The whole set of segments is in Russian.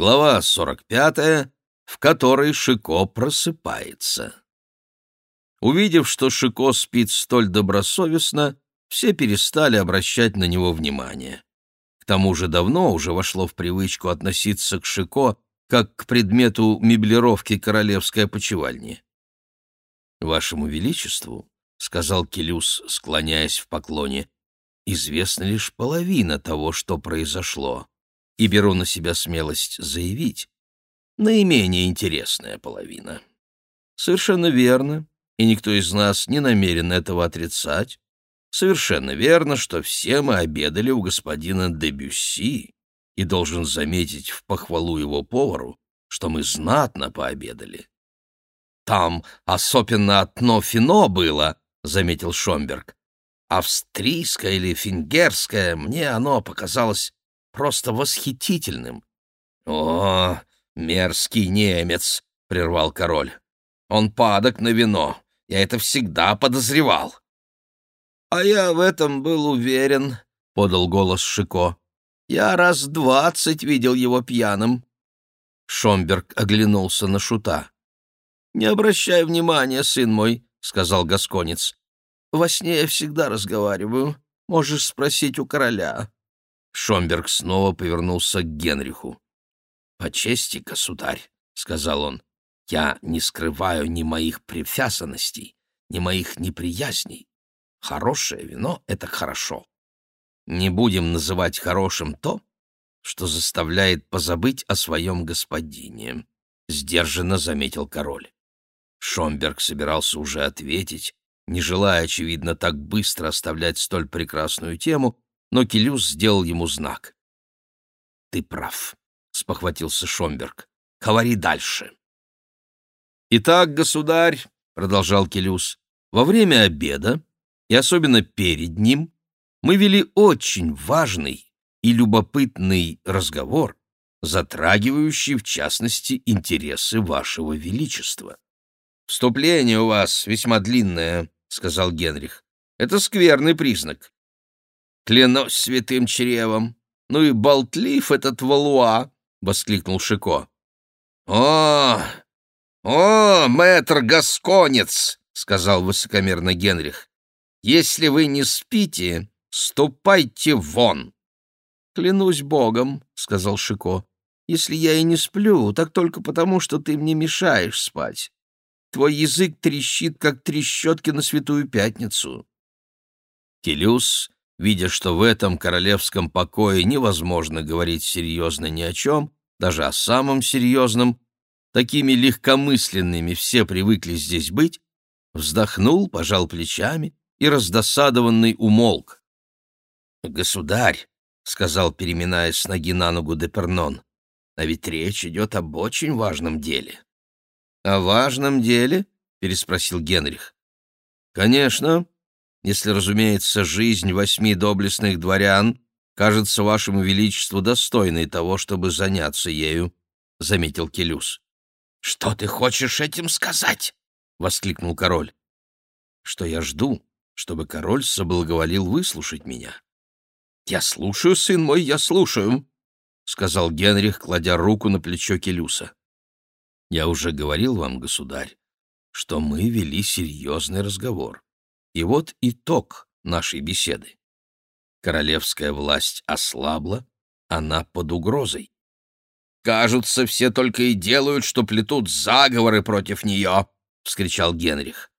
Глава 45, в которой Шико просыпается. Увидев, что Шико спит столь добросовестно, все перестали обращать на него внимание. К тому же давно уже вошло в привычку относиться к Шико как к предмету меблировки королевской опочивальни. «Вашему Величеству», — сказал Келюс, склоняясь в поклоне, — «известна лишь половина того, что произошло, и беру на себя смелость заявить, наименее интересная половина». «Совершенно верно, и никто из нас не намерен этого отрицать. Совершенно верно, что все мы обедали у господина Дебюсси, и должен заметить в похвалу его повару, что мы знатно пообедали. «Там особенно одно фино было», — заметил Шомберг. «Австрийское или фингерское, мне оно показалось просто восхитительным». «О, мерзкий немец!» — прервал король. «Он падок на вино, я это всегда подозревал. А я в этом был уверен, подал голос Шико. Я раз двадцать видел его пьяным. Шомберг оглянулся на шута. Не обращай внимания, сын мой, сказал гасконец. Во сне я всегда разговариваю. Можешь спросить у короля. Шомберг снова повернулся к Генриху. «По чести, государь», — сказал он, я не скрываю ни моих привязанностей, ни моих неприязней. Хорошее вино — это хорошо. Не будем называть хорошим то, что заставляет позабыть о своем господине, — сдержанно заметил король. Шомберг собирался уже ответить, не желая, очевидно, так быстро оставлять столь прекрасную тему, но Келюс сделал ему знак. — Ты прав, — спохватился Шомберг. — Говори дальше. «Итак, государь», — продолжал Келюс, — «во время обеда, и особенно перед ним, мы вели очень важный и любопытный разговор, затрагивающий, в частности, интересы вашего величества». «Вступление у вас весьма длинное», — сказал Генрих. «Это скверный признак». «Клянусь святым чревом! Ну и болтлив этот Валуа!» — воскликнул Шико. «О, «О, мэтр Гасконец!» — сказал высокомерно Генрих. «Если вы не спите, ступайте вон!» «Клянусь богом», — сказал Шико, — «если я и не сплю, так только потому, что ты мне мешаешь спать. Твой язык трещит, как трещотки на Святую Пятницу». Келюс, видя, что в этом королевском покое невозможно говорить серьезно ни о чем, даже о самом серьезном, такими легкомысленными все привыкли здесь быть, вздохнул, пожал плечами и раздосадованный умолк. «Государь», — сказал, переминаясь с ноги на ногу Депернон, — «а ведь речь идет об очень важном деле». «О важном деле?» — переспросил Генрих. «Конечно, если, разумеется, жизнь восьми доблестных дворян кажется вашему величеству достойной того, чтобы заняться ею», — заметил Келюс. «Что ты хочешь этим сказать?» — воскликнул король. «Что я жду, чтобы король соблаговолил выслушать меня». «Я слушаю, сын мой, я слушаю», — сказал Генрих, кладя руку на плечо Келюса. «Я уже говорил вам, государь, что мы вели серьезный разговор. И вот итог нашей беседы. Королевская власть ослабла, она под угрозой. Кажутся, все только и делают, что плетут заговоры против нее!» — вскричал Генрих.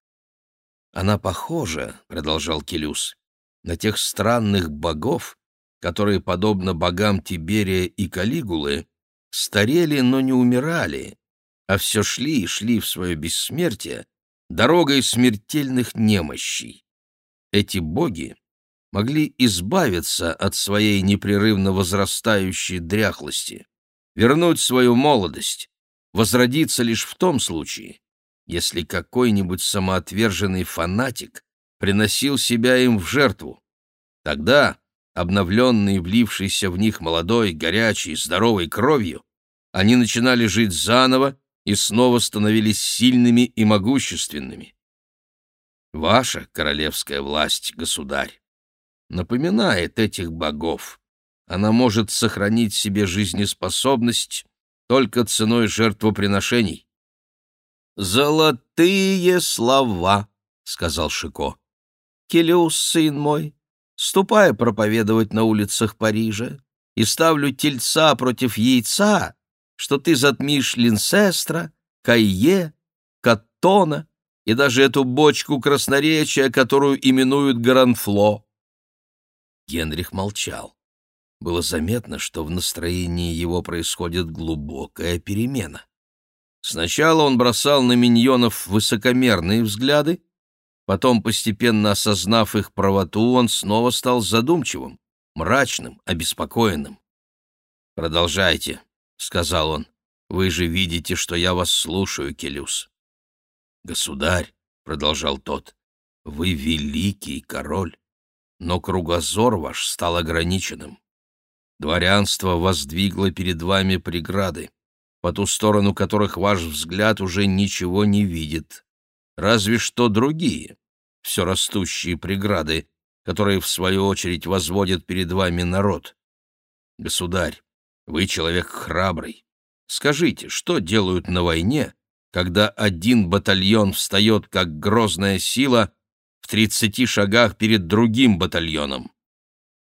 «Она похожа, — продолжал Келюс, — на тех странных богов, которые, подобно богам Тиберия и Калигулы, старели, но не умирали, а все шли и шли в свое бессмертие дорогой смертельных немощей. Эти боги могли избавиться от своей непрерывно возрастающей дряхлости вернуть свою молодость, возродиться лишь в том случае, если какой-нибудь самоотверженный фанатик приносил себя им в жертву. Тогда, обновленные, влившиеся в них молодой, горячей, здоровой кровью, они начинали жить заново и снова становились сильными и могущественными. Ваша королевская власть, государь, напоминает этих богов, она может сохранить себе жизнеспособность только ценой жертвоприношений. «Золотые слова», — сказал Шико. «Келеус, сын мой, ступай проповедовать на улицах Парижа, и ставлю тельца против яйца, что ты затмишь Линсестра, Кайе, Каттона и даже эту бочку красноречия, которую именуют Гранфло». Генрих молчал. Было заметно, что в настроении его происходит глубокая перемена. Сначала он бросал на миньонов высокомерные взгляды, потом, постепенно осознав их правоту, он снова стал задумчивым, мрачным, обеспокоенным. «Продолжайте», — сказал он, — «вы же видите, что я вас слушаю, Келюс». «Государь», — продолжал тот, — «вы великий король, но кругозор ваш стал ограниченным. Дворянство воздвигло перед вами преграды по ту сторону которых ваш взгляд уже ничего не видит. Разве что другие, все растущие преграды, которые, в свою очередь, возводят перед вами народ. Государь, вы человек храбрый. Скажите, что делают на войне, когда один батальон встает как грозная сила в тридцати шагах перед другим батальоном?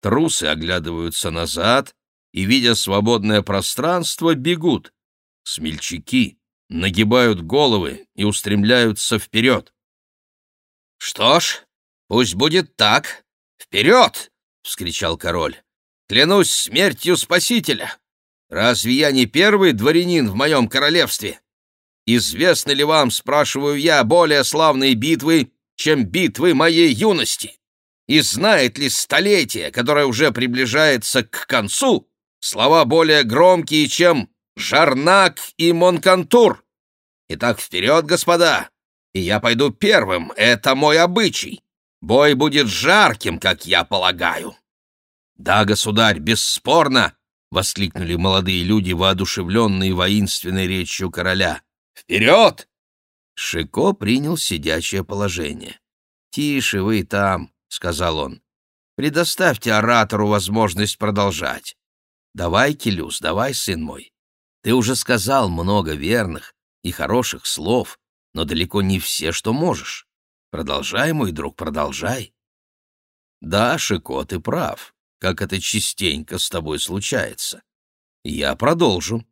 Трусы оглядываются назад и, видя свободное пространство, бегут смельчаки нагибают головы и устремляются вперед. — Что ж, пусть будет так. Вперед! — вскричал король. — Клянусь смертью Спасителя! Разве я не первый дворянин в моем королевстве? Известны ли вам, спрашиваю я, более славные битвы, чем битвы моей юности? И знает ли столетие, которое уже приближается к концу, слова более громкие, чем Жарнак и Монкантур. Итак, вперед, господа! И я пойду первым, это мой обычай. Бой будет жарким, как я полагаю. Да, государь, бесспорно, — воскликнули молодые люди, воодушевленные воинственной речью короля. «Вперед!» Шико принял сидячее положение. «Тише вы там», — сказал он. «Предоставьте оратору возможность продолжать. Давай, Келюс, давай, сын мой. Ты уже сказал много верных и хороших слов, но далеко не все, что можешь. Продолжай, мой друг, продолжай. Да, Шико, ты прав, как это частенько с тобой случается. Я продолжу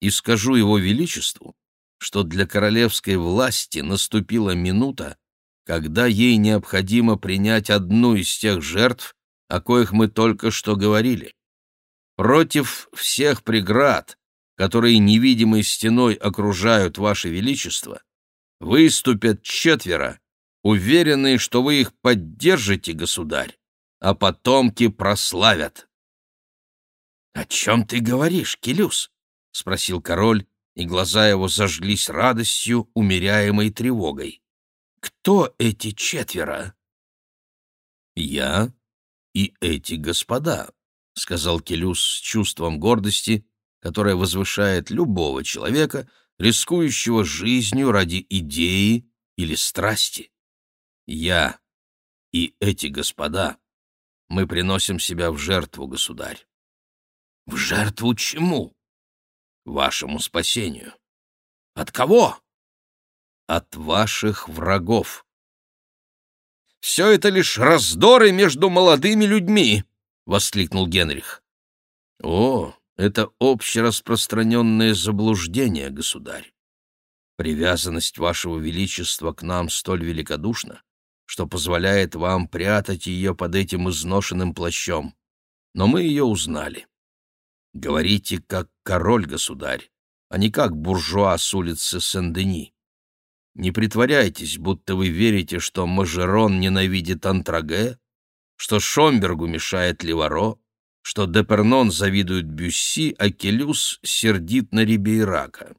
и скажу его величеству, что для королевской власти наступила минута, когда ей необходимо принять одну из тех жертв, о коих мы только что говорили. Против всех преград, которые невидимой стеной окружают Ваше Величество, выступят четверо, уверенные, что вы их поддержите, государь, а потомки прославят. — О чем ты говоришь, Келюс? — спросил король, и глаза его зажглись радостью, умеряемой тревогой. — Кто эти четверо? — Я и эти господа, — сказал Келюс с чувством гордости, которая возвышает любого человека, рискующего жизнью ради идеи или страсти. Я и эти господа, мы приносим себя в жертву, государь. В жертву чему? Вашему спасению. От кого? От ваших врагов. «Все это лишь раздоры между молодыми людьми!» — воскликнул Генрих. «О, это общераспространенное заблуждение, государь. Привязанность вашего величества к нам столь великодушна, что позволяет вам прятать ее под этим изношенным плащом. Но мы ее узнали. Говорите, как король, государь, а не как буржуа с улицы Сен-Дени. Не притворяйтесь, будто вы верите, что Мажерон ненавидит Антраге, что Шомбергу мешает Ливаро, что Депернон завидует Бюсси, а Келюс сердит на Рибейрака.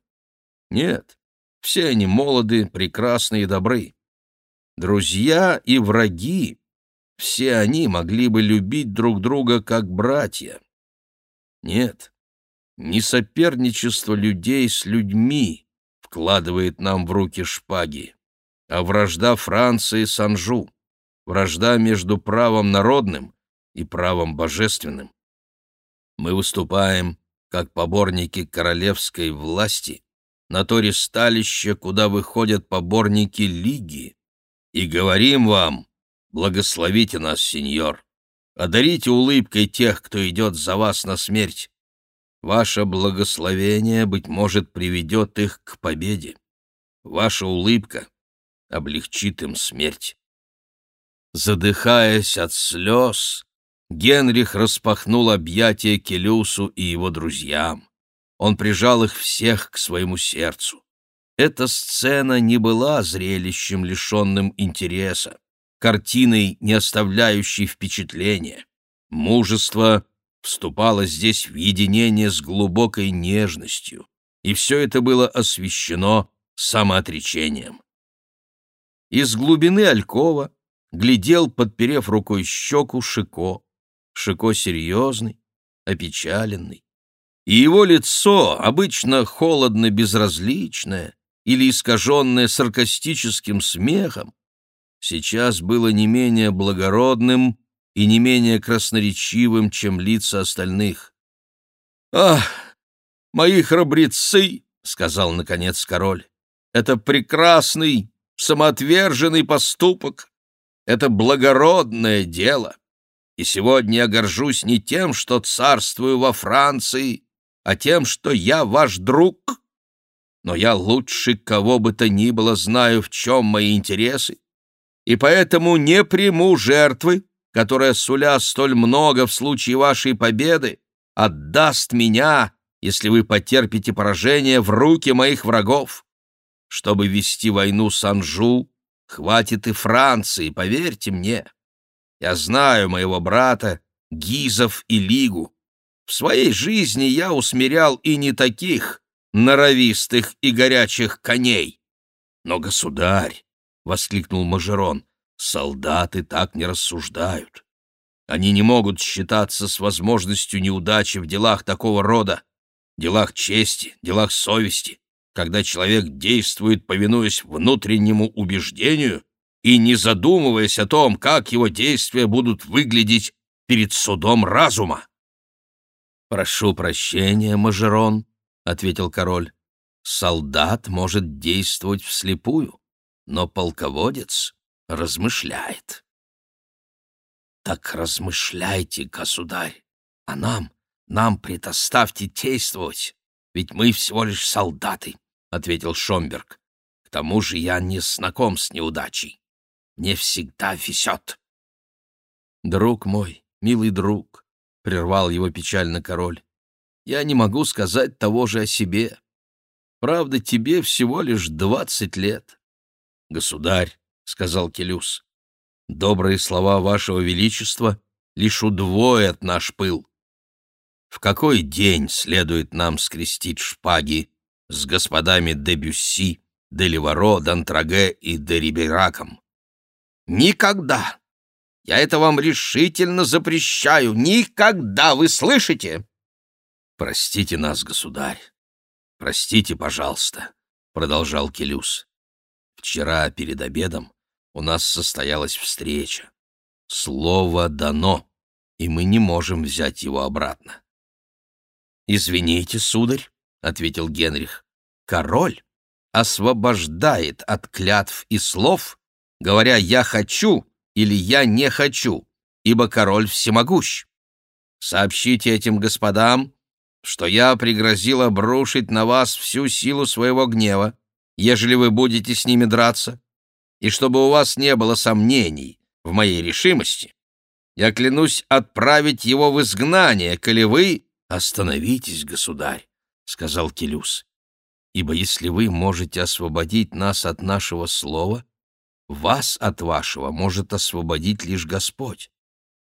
Нет, все они молоды, прекрасны и добры. Друзья и враги, все они могли бы любить друг друга как братья. Нет, не соперничество людей с людьми вкладывает нам в руки шпаги, а вражда Франции с Анжу, вражда между правом народным и правом божественным. Мы выступаем как поборники королевской власти, на то ристалище, куда выходят поборники лиги, и говорим вам, благословите нас, сеньор, одарите улыбкой тех, кто идет за вас на смерть. Ваше благословение, быть может, приведет их к победе. Ваша улыбка облегчит им смерть. Задыхаясь от слез, Генрих распахнул объятия Келюсу и его друзьям. Он прижал их всех к своему сердцу. Эта сцена не была зрелищем, лишенным интереса, картиной, не оставляющей впечатления. Мужество вступало здесь в единение с глубокой нежностью, и все это было освещено самоотречением. Из глубины Алькова глядел, подперев рукой щеку, Шико. Шико серьезный, опечаленный. И его лицо, обычно холодно-безразличное или искаженное саркастическим смехом, сейчас было не менее благородным и не менее красноречивым, чем лица остальных. «Ах, мои храбрецы!» — сказал, наконец, король. «Это прекрасный, самоотверженный поступок. Это благородное дело и сегодня я горжусь не тем, что царствую во Франции, а тем, что я ваш друг. Но я лучше кого бы то ни было знаю, в чем мои интересы, и поэтому не приму жертвы, которая, суля столь много в случае вашей победы, отдаст меня, если вы потерпите поражение в руки моих врагов. Чтобы вести войну с Анжу, хватит и Франции, поверьте мне. Я знаю моего брата, Гизов и Лигу. В своей жизни я усмирял и не таких норовистых и горячих коней. Но, государь, — воскликнул Мажерон, — солдаты так не рассуждают. Они не могут считаться с возможностью неудачи в делах такого рода, делах чести, делах совести, когда человек действует, повинуясь внутреннему убеждению и не задумываясь о том, как его действия будут выглядеть перед судом разума. «Прошу прощения, Мажерон», — ответил король. «Солдат может действовать вслепую, но полководец размышляет». «Так размышляйте, государь, а нам, нам предоставьте действовать, ведь мы всего лишь солдаты», — ответил Шомберг. «К тому же я не знаком с неудачей не всегда везет. «Друг мой, милый друг», — прервал его печально король, — «я не могу сказать того же о себе. Правда, тебе всего лишь двадцать лет». «Государь», — сказал Келюс, — «добрые слова вашего величества лишь удвоят наш пыл. В какой день следует нам скрестить шпаги с господами де Бюсси, де Леваро, Д'Антраге и де Рибераком?» Никогда! Я это вам решительно запрещаю! Никогда! Вы слышите?» «Простите нас, государь! Простите, пожалуйста!» — продолжал Келюс. «Вчера перед обедом у нас состоялась встреча. Слово дано, и мы не можем взять его обратно». «Извините, сударь», — ответил Генрих, — «король освобождает от клятв и слов говоря «я хочу» или «я не хочу», ибо король всемогущ. Сообщите этим господам, что я пригрозил обрушить на вас всю силу своего гнева, ежели вы будете с ними драться, и чтобы у вас не было сомнений в моей решимости, я клянусь отправить его в изгнание, коли вы... — Остановитесь, государь, — сказал Келюс, — ибо если вы можете освободить нас от нашего слова, вас от вашего может освободить лишь Господь.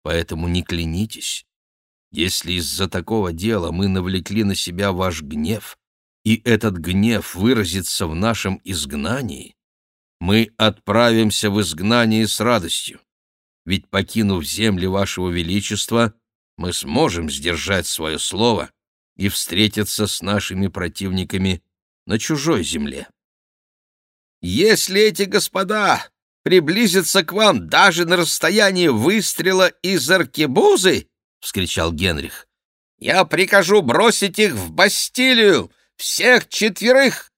Поэтому не клянитесь. Если из-за такого дела мы навлекли на себя ваш гнев, и этот гнев выразится в нашем изгнании, мы отправимся в изгнание с радостью. Ведь, покинув земли вашего величества, мы сможем сдержать свое слово и встретиться с нашими противниками на чужой земле. Если эти господа приблизиться к вам даже на расстоянии выстрела из аркебузы? — вскричал Генрих. — Я прикажу бросить их в Бастилию, всех четверых!»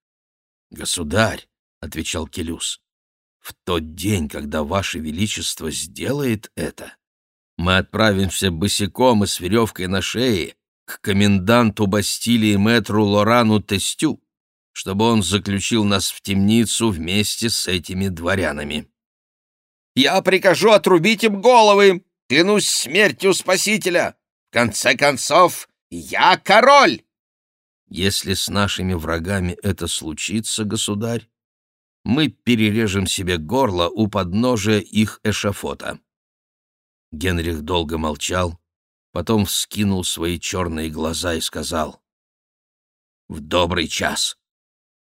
«Государь», — отвечал Келюс, — «в тот день, когда Ваше Величество сделает это, мы отправимся босиком и с веревкой на шее к коменданту Бастилии мэтру Лорану Тестю, чтобы он заключил нас в темницу вместе с этими дворянами. «Я прикажу отрубить им головы! Клянусь смертью Спасителя! В конце концов, я король!» «Если с нашими врагами это случится, государь, мы перережем себе горло у подножия их эшафота». Генрих долго молчал, потом вскинул свои черные глаза и сказал, «В добрый час!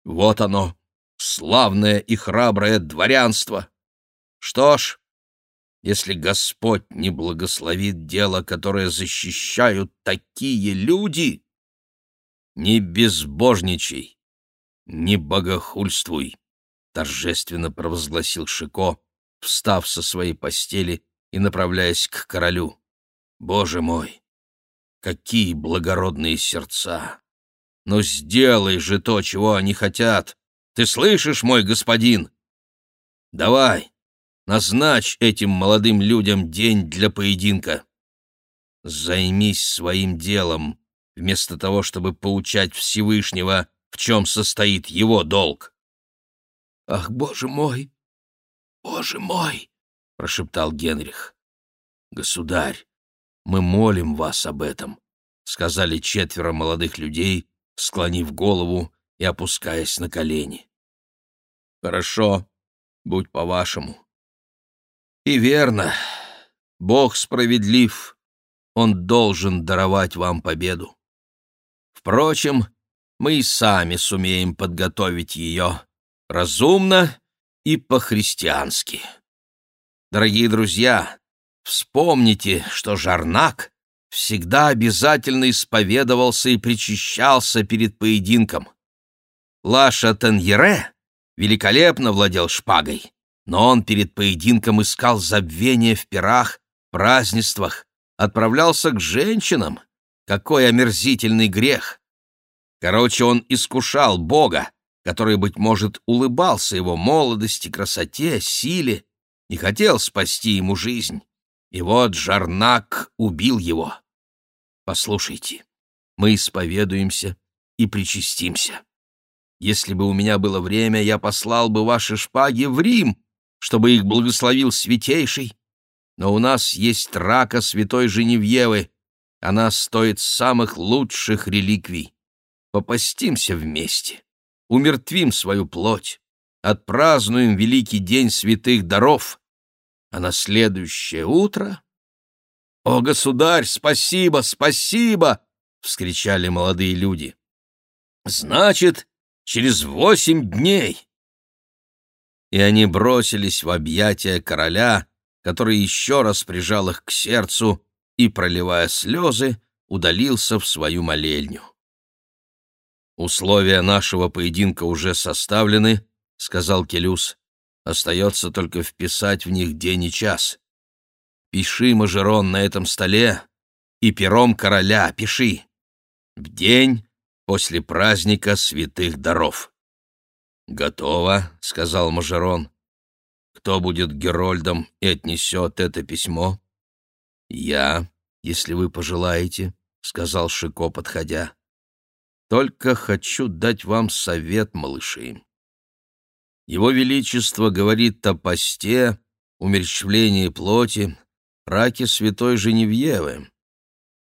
Вот оно, славное и храброе дворянство! Что ж, если Господь не благословит дело, которое защищают такие люди, не безбожничай, не богохульствуй!» торжественно провозгласил Шико, встав со своей постели и направляясь к королю. Боже мой, какие благородные сердца! Но сделай же то, чего они хотят. Ты слышишь, мой господин? Давай, назначь этим молодым людям день для поединка. Займись своим делом, вместо того, чтобы поучать Всевышнего, в чем состоит его долг. «Ах, боже мой! Боже мой!» — прошептал Генрих. «Государь, мы молим вас об этом», — сказали четверо молодых людей, склонив голову и опускаясь на колени. «Хорошо, будь по-вашему». «И верно, Бог справедлив, Он должен даровать вам победу. Впрочем, мы и сами сумеем подготовить ее разумно и по-христиански. Дорогие друзья, Вспомните, что Жарнак всегда обязательно исповедовался и причащался перед поединком. Лаша Теньере великолепно владел шпагой, но он перед поединком искал забвение в пирах, празднествах, отправлялся к женщинам. Какой омерзительный грех! Короче, он искушал Бога, который, быть может, улыбался его молодости, красоте, силе и хотел спасти ему жизнь. И вот Жарнак убил его. Послушайте, мы исповедуемся и причастимся. Если бы у меня было время, я послал бы ваши шпаги в Рим, чтобы их благословил Святейший. Но у нас есть рака святой Женевьевы. Она стоит самых лучших реликвий. Попастимся вместе, умертвим свою плоть, отпразднуем великий день святых даров а на следующее утро... «О, государь, спасибо, спасибо!» — вскричали молодые люди. «Значит, через восемь дней!» И они бросились в объятия короля, который еще раз прижал их к сердцу и, проливая слезы, удалился в свою молельню. «Условия нашего поединка уже составлены», — сказал Келюс. Остается только вписать в них день и час. Пиши, Мажерон, на этом столе и пером короля пиши. В день после праздника святых даров. «Готово», — сказал Мажерон. «Кто будет Герольдом и отнесет это письмо?» «Я, если вы пожелаете», — сказал Шико, подходя. «Только хочу дать вам совет, малыши. Его Величество говорит о посте, умерщвлении плоти, раке святой Женевьевы.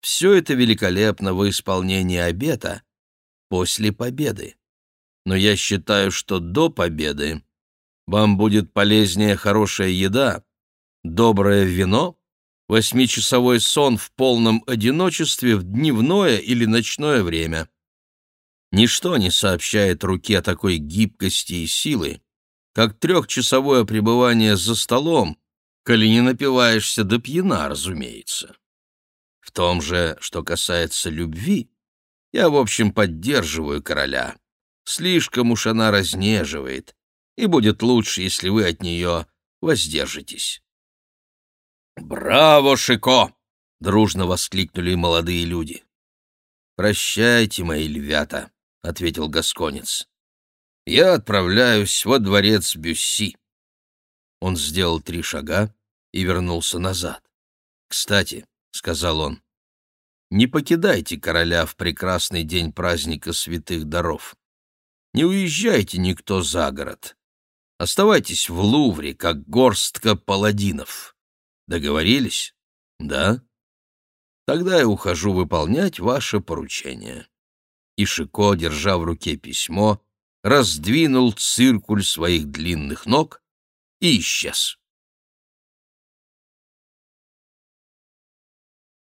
Все это великолепно в исполнении обета после победы. Но я считаю, что до победы вам будет полезнее хорошая еда, доброе вино, восьмичасовой сон в полном одиночестве в дневное или ночное время. Ничто не сообщает руке такой гибкости и силы, как трехчасовое пребывание за столом, коли не напиваешься до пьяна, разумеется. В том же, что касается любви, я, в общем, поддерживаю короля. Слишком уж она разнеживает, и будет лучше, если вы от нее воздержитесь. «Браво, Шико!» — дружно воскликнули молодые люди. «Прощайте, мои львята», — ответил Гасконец. «Я отправляюсь во дворец Бюсси». Он сделал три шага и вернулся назад. «Кстати», — сказал он, — «не покидайте короля в прекрасный день праздника святых даров. Не уезжайте никто за город. Оставайтесь в Лувре, как горстка паладинов. Договорились? Да? Тогда я ухожу выполнять ваше поручение». И Шико, держа в руке письмо, раздвинул циркуль своих длинных ног и исчез.